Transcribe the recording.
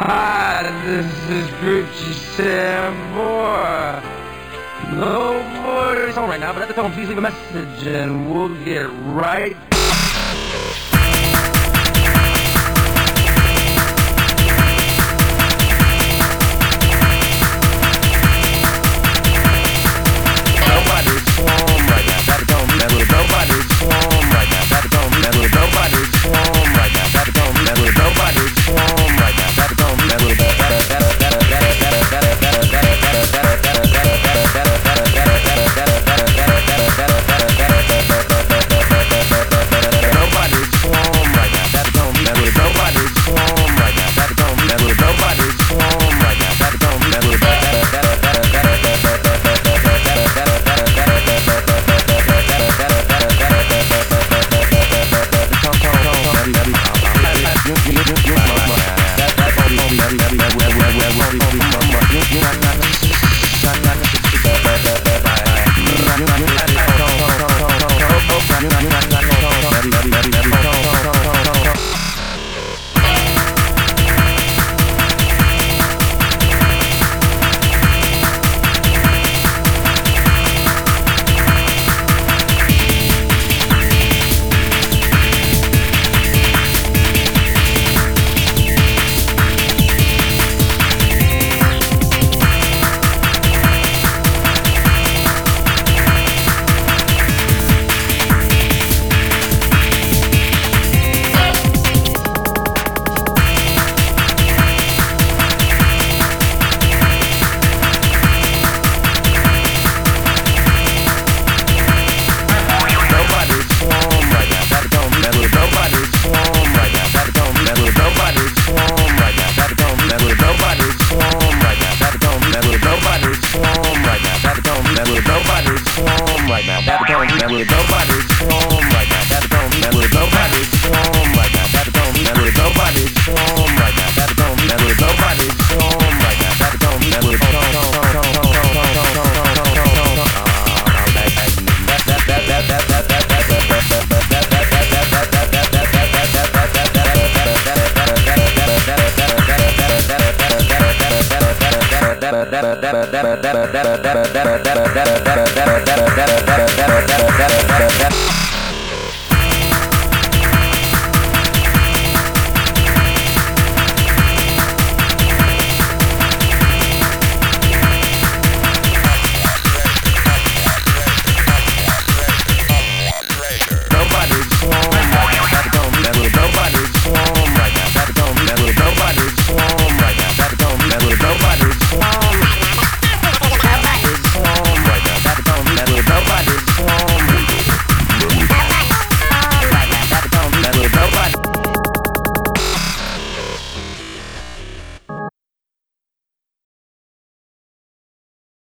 Hi, this is Gucci Sam Moore. No more phone right now, but at the tone, please leave a message and we'll get right Nobody's Never. Nobody's warm right now. That don't never. Nobody's warm right now. That don't never. Nobody's warm right now. That don't never. Nobody's warm right now. That don't never.